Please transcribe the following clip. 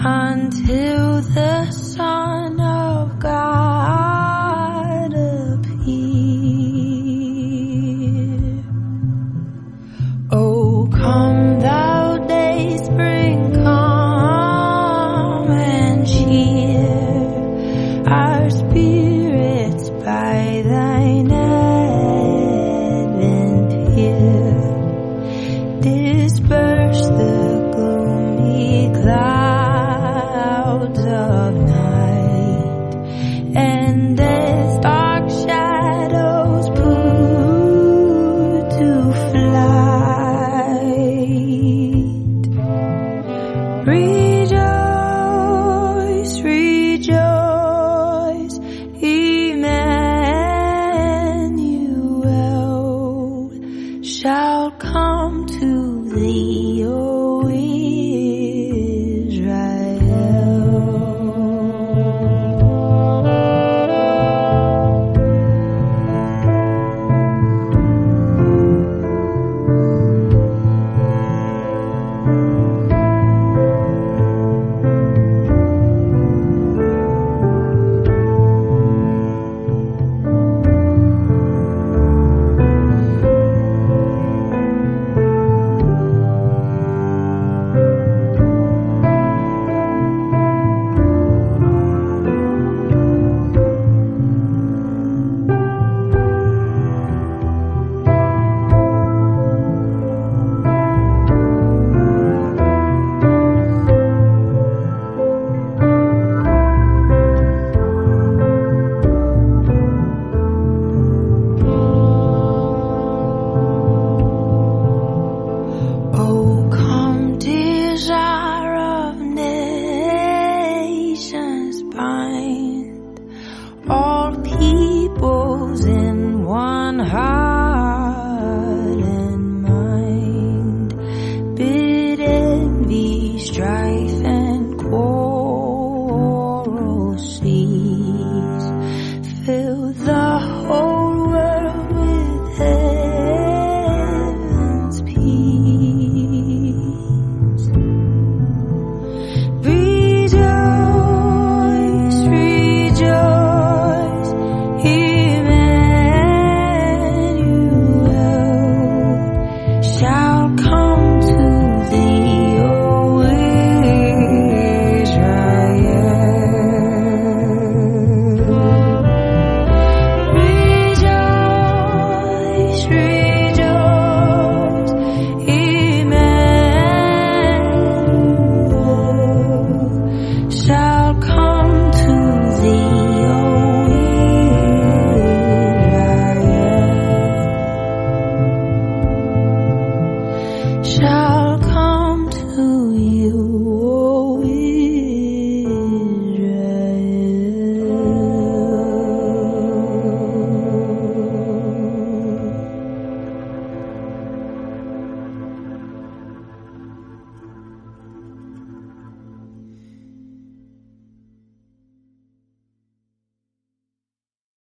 until the Son of God shall come to thee, O